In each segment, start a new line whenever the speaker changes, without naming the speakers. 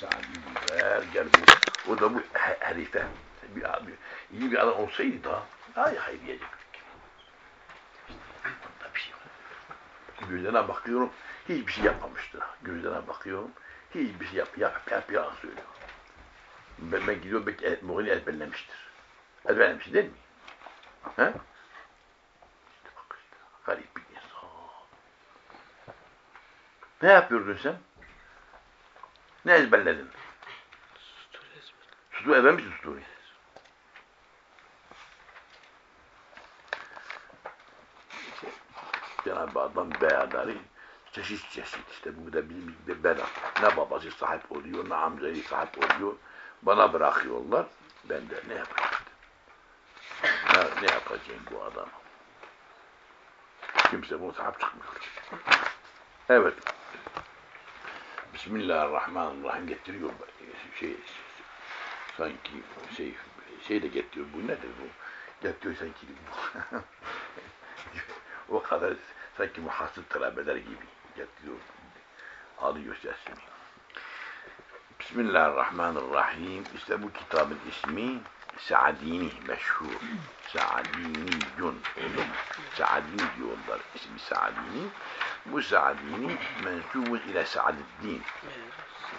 Gel Sa'd bin Ver, gel bu. O da bu he- herife. Bir abi, iyi bir adam olsaydı da, ay hayır diyecek. Bunda bir şey var. Gözlerine bakıyorum, hiçbir şey yapmamıştır. Gözlerine bakıyorum, hiçbir şey yap, yap, yap, yalan söylüyor. Ben, ben gidiyorum, belki el, Mughni ezberlemiştir. Ezberlemiş değil mi? He? İşte bak işte, garip bir insan. Ne yapıyordun sen? Ne ezberledin? Sustu ezberlemişsin Sustu'yu. Cenab-ı Adam beyadarı çeşit çeşit işte bu da bir, bir bela. Ne babası sahip oluyor ne amcayı sahip oluyor. Bana bırakıyorlar. Ben de ne işte. Ne, ne yapacağım bu adama? Kimse sahip çıkmıyor. Evet. Bismillahirrahmanirrahim getiriyor. Şey, sanki şey, şey de getiriyor. Bu nedir bu? Getiriyor sanki bu. o kadar sanki muhasır talebeler gibi getiriyor. Alıyor sesini. Bismillahirrahmanirrahim. İşte bu kitabın ismi Sa'dini meşhur. Sa'diniyun. Sa'dini diyorlar. İsmi Sa'dini. Bu Sa'dini mensubun ile Sa'diddin.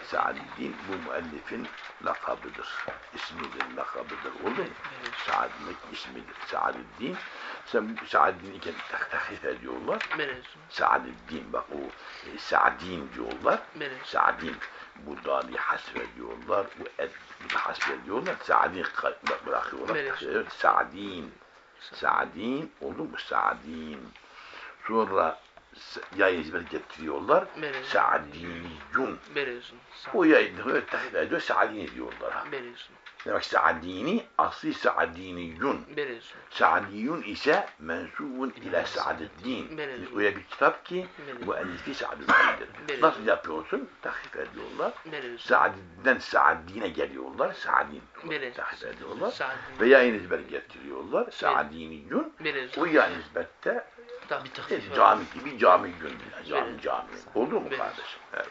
Sa'diddin bu müellifin lakabıdır. İsmidir, lakabıdır. Oldu mu? Sa'din'in ismidir. Bu Sa'diddin iken tahrif ediyorlar. Sa'diddin bak o e, Sa'din diyorlar. Sa'din bu dali hasrediyorlar. Bu et bu da hasrediyorlar. Sa'din ka- bırakıyorlar.
Evet.
Sa'din. Sa'din oldu mu? Sa'din. Sonra yayı hizmet getiriyorlar.
Evet.
Sa'diniyun.
Veriyorsun.
O yayını öyle tahrif ediyor. Sa'din diyorlar.
Veriyorsun.
Demek Sa'dini asli Sa'diniyun.
Veriyorsun.
Sa'diyun ise mensubun ile Sa'deddin. Öyle bir kitap ki elifi Sa'deddin'dir. Nasıl yapıyorsun? Tahrif ediyorlar. Sa'did'den Sa'dine geliyorlar. Sa'din.
Evet.
Tahrif ediyorlar.
Sa'din.
Veya nisbet getiriyorlar. Sa'diniyun. O
Veriyorsun.
ya nisbette
Tabii
e,
tabii.
cami gibi cami gün. Cami
Evet.
cami. Oldu mu
Evet.
kardeşim? Evet.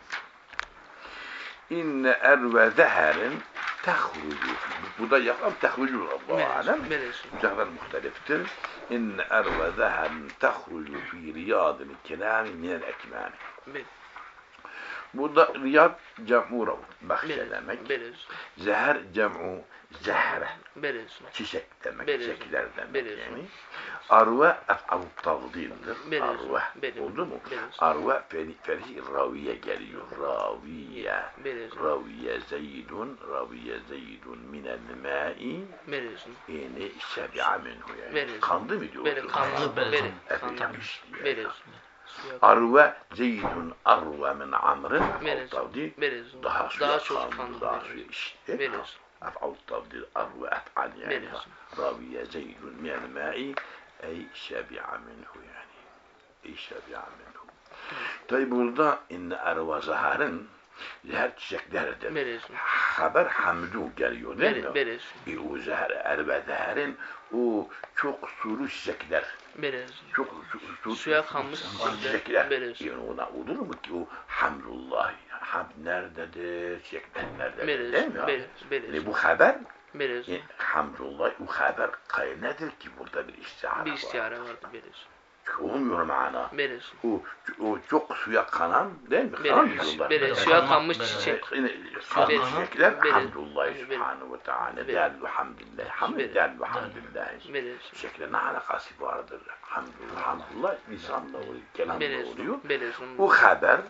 İnne erve zeherin tehrucu. Bu da yapam tehrucu Allahu alem. Mücahlar muhteliftir. İnne erve zeherin tehrucu fi riyadil kelami minel ekmani.
Ver-
Bu da riyad cem'u rav. Bahçe
ver-
demek.
Veriyorsun.
Zeher cem'u zehre. Çiçek demek.
Veriyorsun.
Çiçekler demek
Veriyorsun.
yani. Arve ef'avu tavdildir. Arve.
Veriyorsun.
Oldu mu?
Veriyorsun.
Arve feri, feri raviye geliyor. Raviye.
Veriyorsun.
Raviye zeydun. Raviye zeydun minel ma'i.
Veriyorsun.
Yani sebi'a minhu yani. Kandı mı diyorsun?
Verin kanlı. Verin. Kanlı.
Efendim diye. Arve Zeydun arve min amrin
avtavdi
daha şu
yakandı
daha
şu
işte. أفعل التفضيل أروى أفعل يعني. راوية زيد من الماء. أي شبع منه يعني. أي شبع منه. طيب burada إن أروى زهرن zehir çiçeklerdir.
Veriyorsun.
Haber hamdu geliyor değil mi?
Ver- Veriyorsun.
E, o zehir, o çok sulu çiçekler.
Veriyorsun.
Çok su, su,
Suya kalmış
çiçekler.
veriyorsun.
Yani ona olur mu ki o hamdullah? Hamd nerededir? Çiçekler nerededir? Değil
Veriyorsun.
mi?
Veriyorsun.
Yani
Veriyorsun.
bu haber
Veriyorsun.
e, hamdullah bu haber kay nedir ki burada bir istihara
Bir
var.
istihare vardı.
Olmuyor mana.
Veriyorsun.
O, o çok suya kanan değil mi? Kanan diyorlar.
Veriyorsun.
Suya Veriyorsun.
çiçek.
Kanan.
çiçekler hamdullah subhanahu ve teala.
Veriyorsun.
Değerli hamdülillah. Hamd
Veriyorsun.
değerli hamdülillah.
Veriyorsun.
Çiçekle ne alakası vardır? Hamdullah, hamdullah lisanla oluyor, kelamla oluyor. Bu haber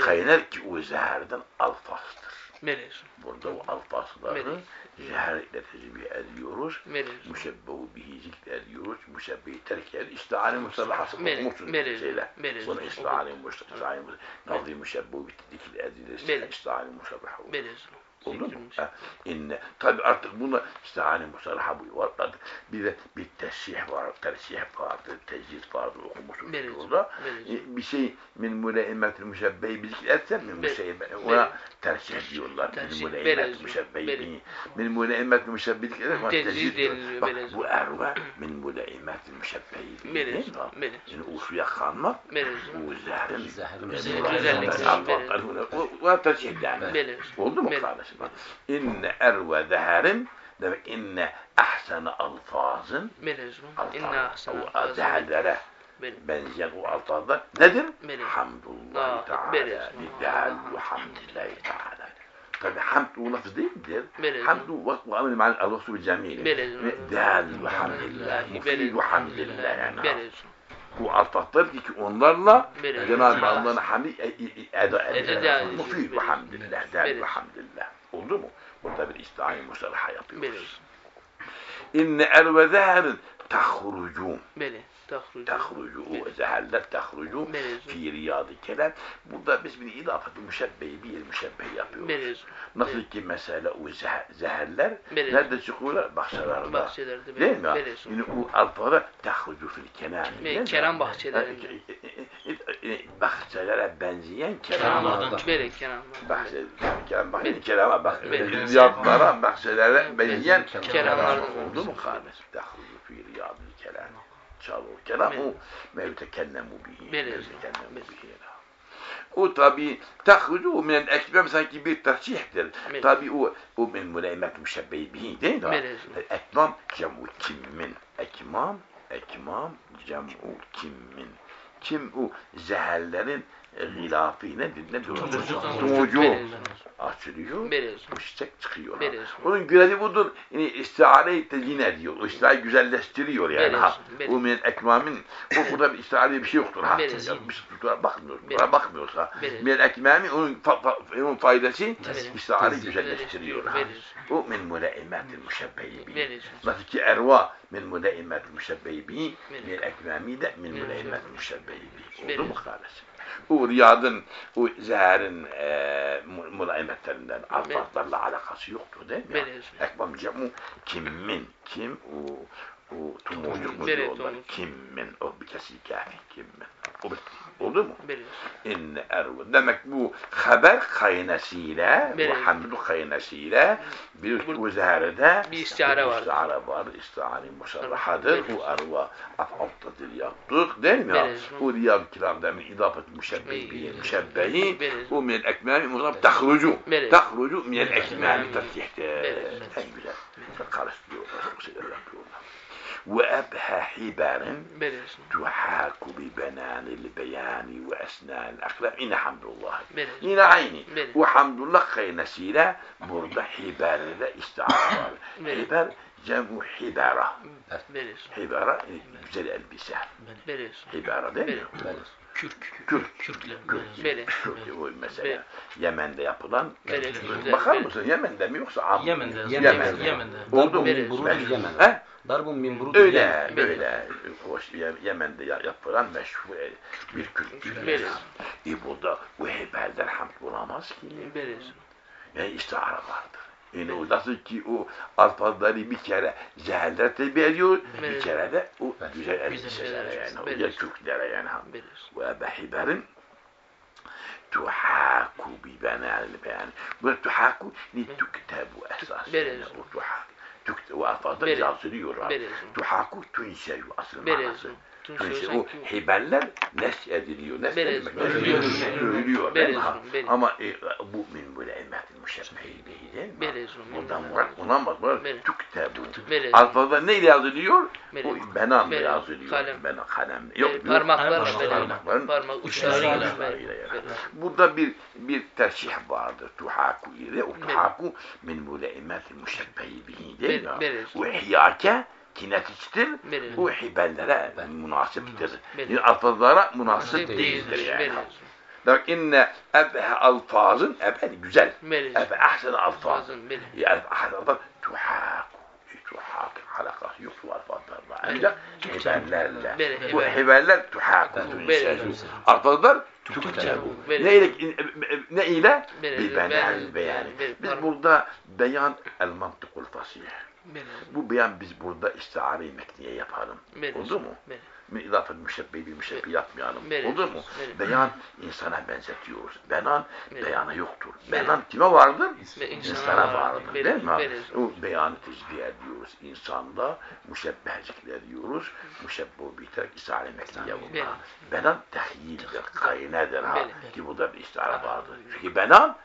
kaynar ki o zeherden alfastır.
Veriyorsun.
Burada o alfasları zeherle tezbih ediyoruz.
Veriyorsun.
Müşebbehu bihi zikrediyoruz. Müşebbehi terk ediyoruz. İstihane
Verin,
okumuşsun
verin,
şeyle.
verin.
Bunu istihane musallahası. Nazı müşebbehu bitti dikil edilir.
Verin.
İstihane musallahası.
Veriyorsun.
Oldu mu? Ha, inne. Tabi artık buna işte hani musalaha bu var. Artık bir de bir tesih var, tersih vardır, tecrid vardır okumuşuz
Veririz,
orada.
veririz.
E, Bir şey min müleimmetil müşebbeyi biziklerse min
Ver-
müşebbe ona tersih diyorlar. Min
veririz,
müşebbeyi min müleimmetil müşebbeyi biziklerse ona
deniliyor,
Bak bu erve min müleimmetil müşebbeyi bi-
Veririz,
değil mi?
veririz.
Yani o suya kanmak bu zehrin
Zehrin
o- o tercih yani. Oldu mu
Veririz.
Kardeşim? İnne erve zeherin demek inne ahsene alfazın
Veririz. İnna
alfaz,
ahsana
o
alfazı.
zeherlere
Veririz.
benzeyen o alfazlar nedir?
Veririz.
Hamdulillahi
Ah,
Teala.
veririz.
Liddehal ve hamdillahi Teala. Tabi hamd o lafız değildir.
Veririz.
Hamdu ve ve amel ma'al alvasu bil cemili.
Veririz.
Dehal ve hamdillah. Mufid
Veririz.
ve hamdillah yani. Alfatlar ki onlarla. Cenab-ı Allah'ın hamdi e- e- e- eda eder. Mufid ve hamdillah. Der ve hamdillah. Oldu mu? Burada bir istihani musalaha yapıyoruz. İnne erve zeherin tahrucu.
Beli.
O zeherler tahrucu.
Veririz.
Fi riyadi kelam. Burada biz bir idafet müşebbeyi bir müşebbehi yapıyoruz.
Veririz.
Nasıl ki mesela o zeher- zeherler
Veririz.
nerede çıkıyorlar? Bahçelerde.
Bahçelerde
Değil mi?
veririz.
Yani o alfara tahrucu fil kelam.
Kelam bahçelerinde.
Bahçelere benzeyen
Kelamlardan
kelamlar.
çok.
Beli kelamlar.
Bahçe, kelam, bahçe, kelama, bak,
Bil-
riyadlara, bahçelere benzeyen
Kelam-
kelamlar
Kelamlar.
oldu mu kardeş? Tahrucu fi riyadil kelam. Çalı kelam o mevtekellemu bihi. Mevtekellemu bihi. O tabi tahrucu min ekmem sanki bir.
Bil-
Tabi o o min müleymek müşebbehi bihi değil mi?
Bil-
Ekmam cem'u kimmin. Ekmam, ekmam cem'u kimmin. Kim o zeherlerin e, gilafı nedir? Ne.
Veririz.
Açılıyor. Müştek çıkıyor. Onun görevi budur. Yani istihare tezyin ediyor. O istihareyi güzelleştiriyor yani.
Veririz.
Ha.
Veririz.
O min ekmamin. O burada bir istihare bir şey yoktur. Ha.
Veririz.
Ya, biz buna bakmıyoruz. Buna bakmıyoruz. Ha. Min ekmamin onun, fa, fa, onun faydası
Tezyin.
güzelleştiriyor. Ha. O min bihi.
Veririz.
Nasıl ki erva min bihi.
Veririz.
Min ekmami de min müşebbehi bihi. Oldu mu kardeşim? O riyadın, o zeherin e, mülaimetlerinden, alfatlarla alakası yoktur değil mi? Ekmam cemu kimmin, kim o o tumucuk mu diyorlar? Kimmin, o bir kesi kafi kimmin. O bitti. Oldu mu?
Veririz.
İnne ervu. Demek bu haber kaynasıyla, bu hamdu kaynasıyla bir
Bu-
bu zehirde
bir istihare var.
İstihare var. İstihare musarrahadır. Bu erva afaltadır yaptık değil mi?
Veririz.
O riyad kiramda min idafet müşebbehi
İyi.
bihi müşebbehi o min ekmami muzam tahrucu. Tahrucu min ekmami.
Veririz.
En güzel. Karıştırıyorlar. Çok şeyler yapıyorlar. Ve ebha hibarin
Veririz.
تحاك ببنان البيان وأسنان الأقلام إن حمد الله
Veririz.
yine aynı.
Verir.
Bu hamdullah kaynasıyla burada hiberle istihare var. Cemu hibara.
Veririz.
Hibara e, güzel elbise.
Veririz.
Hibara değil mi?
Verir.
Kürk.
Kürk.
Kürkler.
Kürk. Kürk o mesela. Yemen'de yapılan.
Güzel,
Bakar mısın Yemen'de mi yoksa Am-
Yemen'de.
Yemen'de.
Yemen'de.
Oldu mu?
Yemen'de.
He?
Darbun min burun
Öyle, öyle. Hoş, Ye- Yemen'de ya- yapılan meşhur e, bir kültür.
Verir.
E burada bu heberler hamd bulamaz ki.
Veririz.
Yani istihara vardır. Yani o nasıl ki o alfazları bir kere zeherler tebi ediyor, bir kere de o güzel elbiselere
elbise.
yani, o güzel Türklere yani. Ve behiberin tuhaku bi benal beyan. Bu tuhaku ni tuktabu esas. Yani o tuhak. Tuktabu o
Verir.
yazılıyor. Tuhaku tunşeyu asıl manası.
Tüm
Tunşe,
sözler
o
ki-
hibeller neş ediliyor. Demek?
Veriliyor.
Örülüyor. Ha.
Veririz.
Ama e, bu min böyle emmetin müşebbehi değil değil mi?
Veririz.
Bundan murat tuktabu.
Veririz.
Alfazda neyle yazılıyor? O benamla
Veririz.
yazılıyor.
Kalem.
Ben kalem.
Yok, parmaklar
Parmaklar.
verir. Parmak uçlarıyla.
Burada bir bir tercih vardır. Tuhaku ile o tuhaku min müleimetil müşebbehi bihi değil mi? O ihyake kinetiçtir.
Veririz.
O hibellere münasiptir. Alfazlara münasip
Değildir.
yani.
Veririz.
Demek inne ebhe alfazın ebhe güzel. Ebhe ahsen alfaz.
Fazın verir.
Yani ahsen alfaz tuhaku. Tuhak alakası yok bu alfazlarla. Ancak hiberlerle. Bu
hiber.
hiberler tunsecu. Alfazlar tuktebu.
Bele.
Ne ile? Ne ile?
Bele.
Bir benel
Bele.
beyan. Biz burada beyan el mantıkul fasih. Bu beyan biz burada istiare-i mekniye yapalım.
Bele.
Oldu mu?
Bele.
Müşebbehi bir müşebbi yapmayalım.
Bele.
Oldu mu?
Bele.
Beyan insana benzetiyoruz. Beyan beyana yoktur. Beyan kime vardır?
Ve insana
İnsana
vardır.
vardır. Değil mi? O beyanı tecbih ediyoruz. İnsanda müşebbehcikler diyoruz. Müşebbu biter isare mekniye
Bele.
bunlar. Beyan tehyildir, kaynedir ha. Ki bu da bir istihare vardır. Çünkü beyan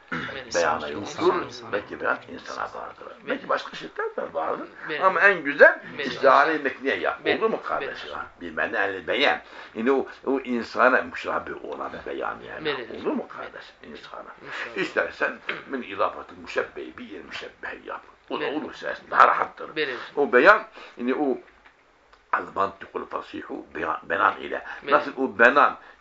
beyana yoktur. Belki beyan insana vardır. Belki başka şeyler de vardır. Ama en güzel istihare mekniye yap. Oldu mu kardeşim? Bir menel beyan. Yine o, o insana müşabih olan beyan yani.
Bele.
Olur mu kardeş? İnsana.
İnşallah.
İstersen min idafetü müşebbehi bir yer müşebbeh yap. O da
Bele.
olursa daha rahattır.
Bele.
O beyan yine o al mantıkul fasihu beyan, benan ile.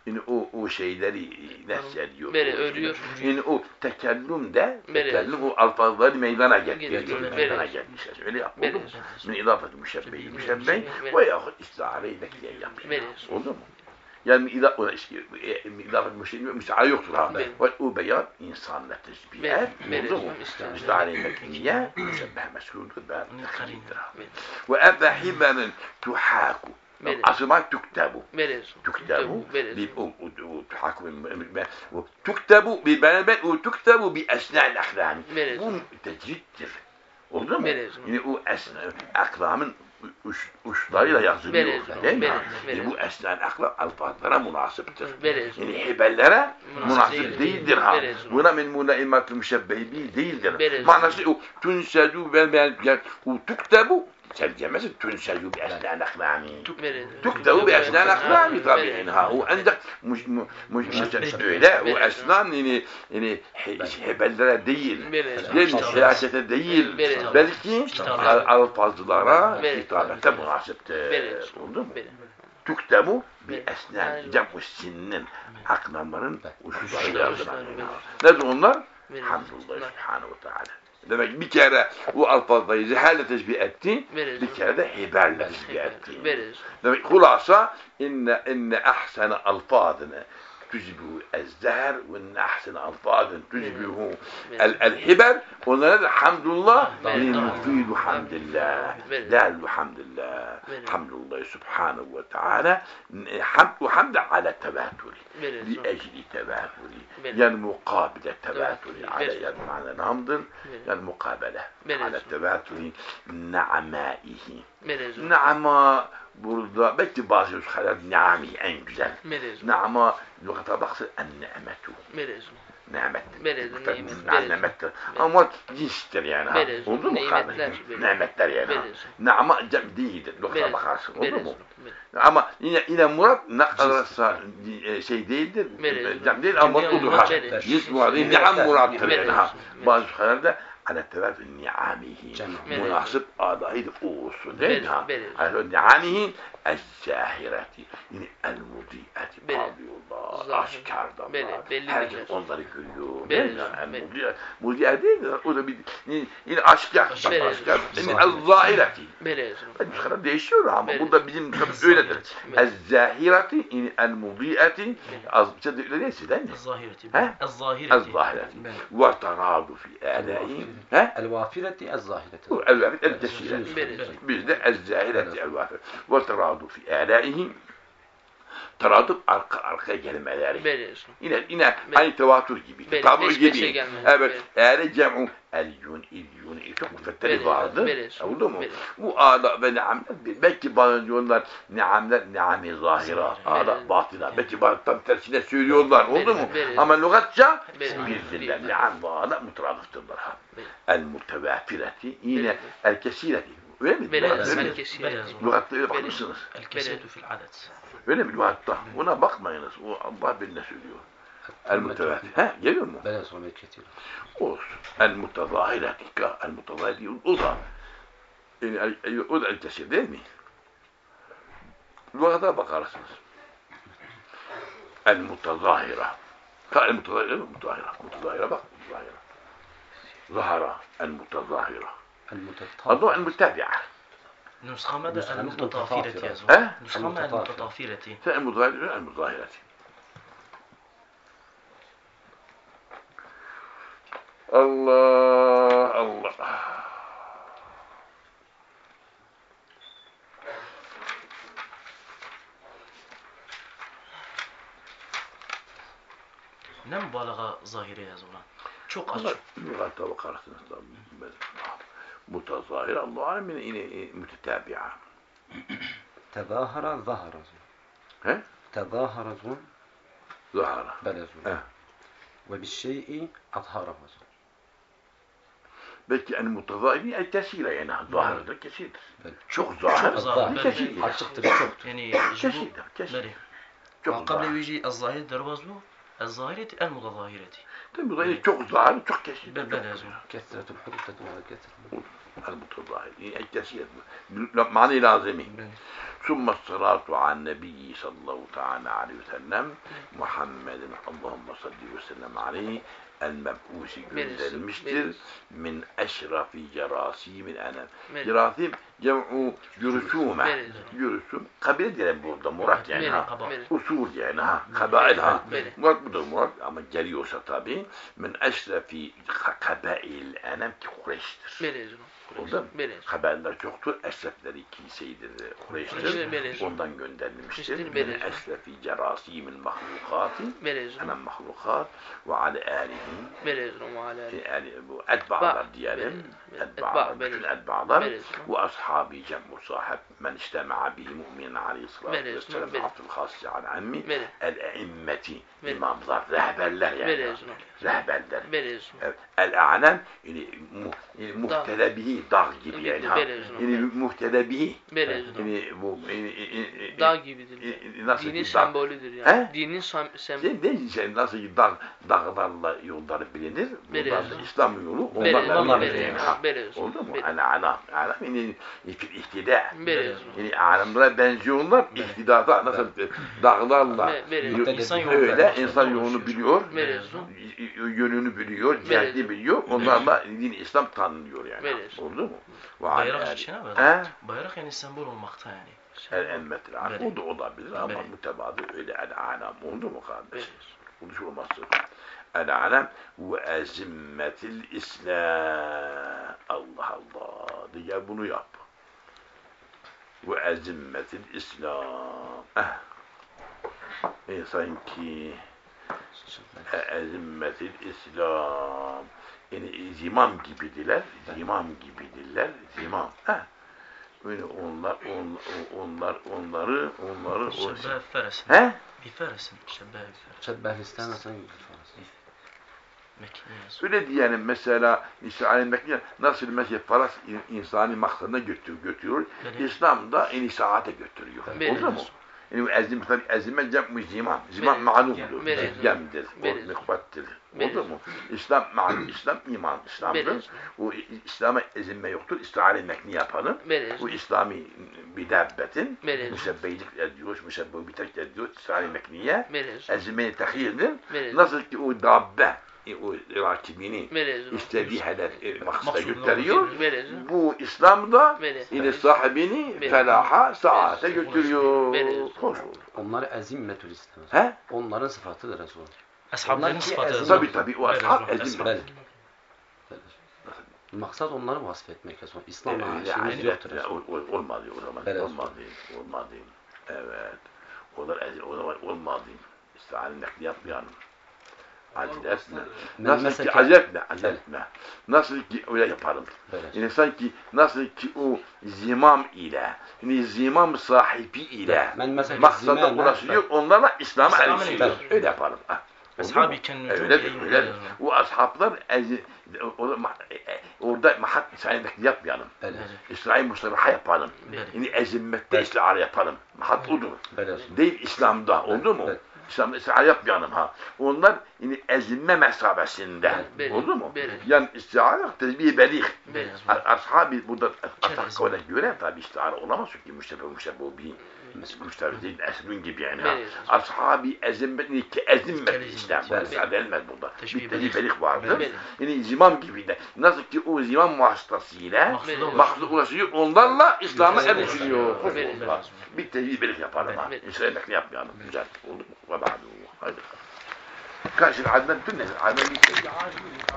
Nasıl o o, şeyleri nesediyor. O-
örüyor.
Yine o tekellüm de tekellüm o alfazları meydana
Getiriyor.
Meydana gelmişler. Öyle yap. Oldu mu? Min idafetü müşebbehi müşebbeh
Bele.
ve yahut istihare-i bekleyen yapıyor.
Bele.
Oldu mu? Yani ida, o işte, e, idafet müşebbehi müstahare yoktur. Ve o beyan insanla teşbih
Bele.
et. Oldu mu?
İstihare.
Mekniye müşebbeh meşhurdur. Ben.
Bele.
Ve ebbe hibenin tuhaku.
Verir.
Asıma tüktebu.
Verir.
Tüktebu. Verir. Tuhakkum. Tüktebu. Bel tüktebu bi esnel ahlami.
Verir.
Bu tecrittir. Oldu mu? Yani o esna, aklamın uç, uçlarıyla yazılıyor. Değil mi?
Yani
bu esnel aklam alfazlara münasiptir. Yani hibellere
münasip
değildir. ha. Buna min munaimatul müşebbehi değildir. Manası o tünsedü ve tüktebu. o tuktebu tercemesi tunsedu bi esna aklami.
Bele.
تكتب بأسنان أقلام طبيعينها وعندك مش مش مش öyle o esnan yani yani hebellere değil
Bele.
değil siyasete değil
Bele.
belki al- alfazlara
Bele.
hitabete münasiptir
Bele.
oldu mu?
Bele.
Tuktebu bir
Bele.
esnan
Yani-
cem sinin aklamların uçları yazılan
Uçları,
nedir onlar?
Bele.
Hamdulillah Subhanahu ve Teala. Demek bir kere o alfazları zehalle teşbih etti,
Bele.
bir kere de hiberle teşbih etti.
Bele.
demek hulasa inne inne ahsene alfadını تجبه الزهر والنحس أنفاضا تجبه الحبر. onlara الحمد لله.
المفيد
حمد الله
لا
الحمد لله. حمد الله سبحانه وتعالى. حمد حمد على
تباتل
لأجل تباتل
يعني,
يعني مقابلة
تباتل
على يعني معنى
الحمد
يعني على تباتل نعمائه.
Bele.
Nama burada belki bazı nüshalar nami en güzel.
Bele.
Nama lügata baksı en nimetu.
Bele.
Nimet.
Bele,
Muhtar-
nimet,
na-
bele.
Nimettir. Ama cinstir yani. ha.
Bele.
Oldu mu
Nimetler,
kardeşim?
bele.
Nimetler yani. ha.
Bele.
Nama cem değildir. Lügata
Bele.
bakarsın. Oldu
Bele.
mu?
Bele.
Ama yine yine murat ne kadarsa e, şey değildir.
Bele.
Cem değil ama
Bele.
odur ha.
Bele.
Cins muradı.
Bele.
Ni'am murattır
Bele.
yani ha.
Bele.
Bazı nüshalarda ala tevafil ni'amihi. Münasip adayı o olsun değil mi?
Verir.
Ala ni'amihi el-zahireti. Yani
el-mudiyeti.
Abiyullah.
Aşkardan. Belli,
Herkes onları görüyor. Belli. Yani, değil mi? O da bir yine aşk yaktan.
Aşk
yaktan.
El-zahireti.
Müslümanlar değişiyor ama
bu
da bizim öyledir. El-zahireti. Yani el-mudiyeti. Azıcık öyle değil mi? El-zahireti.
El-zahireti.
El-zahireti. Ve taradı fi âlâin.
الوافرة الظاهرة
الوافرة بين الزاهرة الوافرة والتراض في آلائه Teradıp arka arkaya kelimeleri.
Bele.
Yine yine
Bele.
hani tevatür gibi,
Bele,
tabu
peş peşe
gibi.
gelmez.
Evet, eğer cem'u el-yun, il-yun, çok müfetteli vardı.
bele.
Oldu mu?
Bele.
Bu ağda ve niamler, belki bazı diyorlar niamler, niami zahira,
Bele.
batina. Belki bazı tam tersine söylüyorlar. Oldu mu? Ama lügatça.
Bele.
Niam ve ha.
Bele.
El-mutevafireti, yine el-kesireti. بالوقت
الكساد في العدد
بلا
بالوقت هنا بقنا ينس والله بالنسبة المتوافية جميل بلاس وميت كثير المتظاهرة المتظاهرة الأضع الأضع التسدامي الوقت بقى رسمس المتظاهرة قال المتظاهرة متظاهرة متظاهرة بقى متظاهرة ظهر
المتظاهرة
المتطافرة الروح المتبعة
نسخة ماذا؟ المتطافرة يا زهر؟ نسخة ماذا؟
المتطافرة؟
المتطافرة
المتظاهرة الله الله.
لم بلغ ظاهري يا زولان شو
قصدك؟ لا توقعت نفسي mutazahir Allah alemin yine mütetabi'a.
تظاهر ظهر
He?
تظاهر زون
Zahara.
بلا زون
He.
وبالشيء أظهره
Belki en mutazahiri el kesire yani zahirdir kesirdir.
Evet.
Çok zahir.
Çok zahir.
bir kesirdir.
Açıktır çok.
يعني
Kesirdir. Kesir.
بله
Çok
وقبل
zahir.
يجي الظاهر درواز له الظاهرة المتظاهرة
Tabi bu da yine çok zahir, çok kesir.
بل بل يا زلمة
كثرة الحروف تدل على كثرة
المتظاهر يعني الكثير معنى لازمي
بله
ثم الصلاة على النبي صلى الله تعالى عليه وسلم محمد اللهم صل وسلم عليه المبعوث gönderilmiştir min eşrafi cerasimil enem.
Meriz.
Cerasim cem'u
yürüsüme.
Yürüsüm. Kabile diyelim burada murat yani ha. Usul yani ha. Kabail ha. Murat budur murat ama geliyorsa tabi min eşrefi kabail enem ki Kureyş'tir. Oldu mu? Kabailler çoktur. Eşrefleri kimseydir. E,
Kureyş'tir.
Ondan gönderilmiştir. Min eşrefi cerasimin mahlukati enem mahlukat ve ale alihim.
Belezrum ve
ale alihim. Bu etba'lar diyelim. Etba'lar. Etba'lar. Ve ashab cem'u sahib men istema'a bihi mu'minin aleyhissalatu
Meriz.
vesselam.
Meriz.
Abdül Hassi al ammi.
Meriz.
El-e'immeti.
Meriz.
imamlar, rehberler yani.
Meriz.
Rehberler.
Meriz.
Evet, El-a'lem yani mu, yani muhtedebihi dağ gibi yani. Ha.
Meriz.
Yani
gibidir.
yani, nasıl
Dinin
ki dağ,
sembolüdür yani.
He?
Dinin sem sem
Sen ne diyeceksin nasıl ki dağ, dağlarla yolları bilinir. Da İslam yolu onlarla
onlarla
bilinir.
Meriz.
Oldu mu?
Meriz.
El-a'lam. A'lam yani ihtida.
Meriz.
Yani alemlere benziyorlar. İhtidada nasıl dağlarla öyle insan yolunu biliyor. Yönünü biliyor, cihdi biliyor. Onlarla din İslam tanınıyor yani. Oldu mu?
Bayrak için abi. Bayrak yani sembol olmakta yani.
Emmetil arif.
Meriz.
O da olabilir ama
Meriz.
mütevadı öyle el alem. Oldu mu kardeş?
Meriz.
Konuşulması. El alem ve ezimmetil İslam. Allah Allah. Diye bunu yap. Ve ezimmetil İslam. Eh. E, sanki ezimmetil İslam. Yani zimam gibidiler, zimam gibidiler, zimam. Heh. Böyle onlar, onlar, onlar, onları, onları, Şebbeh
şey. feresin.
He?
Bir feresin. Şebbeh
bir feresin. Şebbeh
istemesen
Öyle diyelim mesela İsa'nın yani nasıl mesela paras insani maksadına götür, götürüyor.
Benim.
İslam da en saate götürüyor. Olur mu? Yani ezim, ezime cem. Ziman
Evet.
ma'lumdur. Cemdir. O. Oldu mu? İslam ma'lum. İslam iman. İslam'dır. O İslam'a ezilme yoktur. İstihare mekni.
Meriz.
Bu İslami bir dabbetin
Evet.
müsebbeylik ediyor, müsebbeyi bir tek ediyor, istihare mekniye. Ezilmeye tehirdir. Nasıl ki o dabbe, e, rakibini istediği hedef e, maksada götürüyor. Bu İslam'da ile sahibini felaha, saate götürüyor.
Onlar azimmetül İslam.
He?
Onların sıfatıdır Resul. Ashabların
sıfatı.
Tabii tabii o ashab
azimmetül. Maksat onları vasfetmek e,
Resul.
İslam'a
aşığımız
yoktur Resul.
Olmaz o zaman. Olmaz değil. Evet. Onlar azim. O zaman olmaz değil. İstihanin nakliyat. Etme.
Ben
Nasıl ki
Evet.
etme. Nasıl ki öyle yapalım. Yani sanki nasıl ki o zimam ile, yani zimam sahibi ile maksada ulaşıyor, onlarla İslam'a
İslam'a
erişiyor. Öyle yapalım. Ha. Oldu
Ashabi
mu?
ken
Öyledir, öyledir. O ashablar e- e- orada mahat İsrail yapmayalım. İsrail muslaha yapalım. Yani ezimmette
Evet.
İsrail yapalım. Mahat odur. Değil İslam'da. Oldu mu? İslam'da İsrail yapmayalım ha. Onlar yani ezilme mesabesinde.
Evet.
Oldu mu?
Evet.
Yani istihare tezbih belih.
Meriz.
Ashabi burada atak göre göre tabi istihare olamaz çünkü müştebe müştebe bir Müşteri değil, esmin gibi yani. Ashabi ezimmetini ki ezimmet
Ezimmet.
İslam.
Evet.
Ben denmez burada. Bir teşbih
belik.
belik vardır. Yani zimam gibi de. Nasıl ki o zimam vasıtasıyla maksud ulaşıyor. Onlarla İslam'a erişiliyor. Bir teşbih belik yapalım ha. Nakli yapmayalım. Güzel. Oldu mu? Ve ba'du. Haydi. Karşı Adnan tüm nesil. Adnan bir.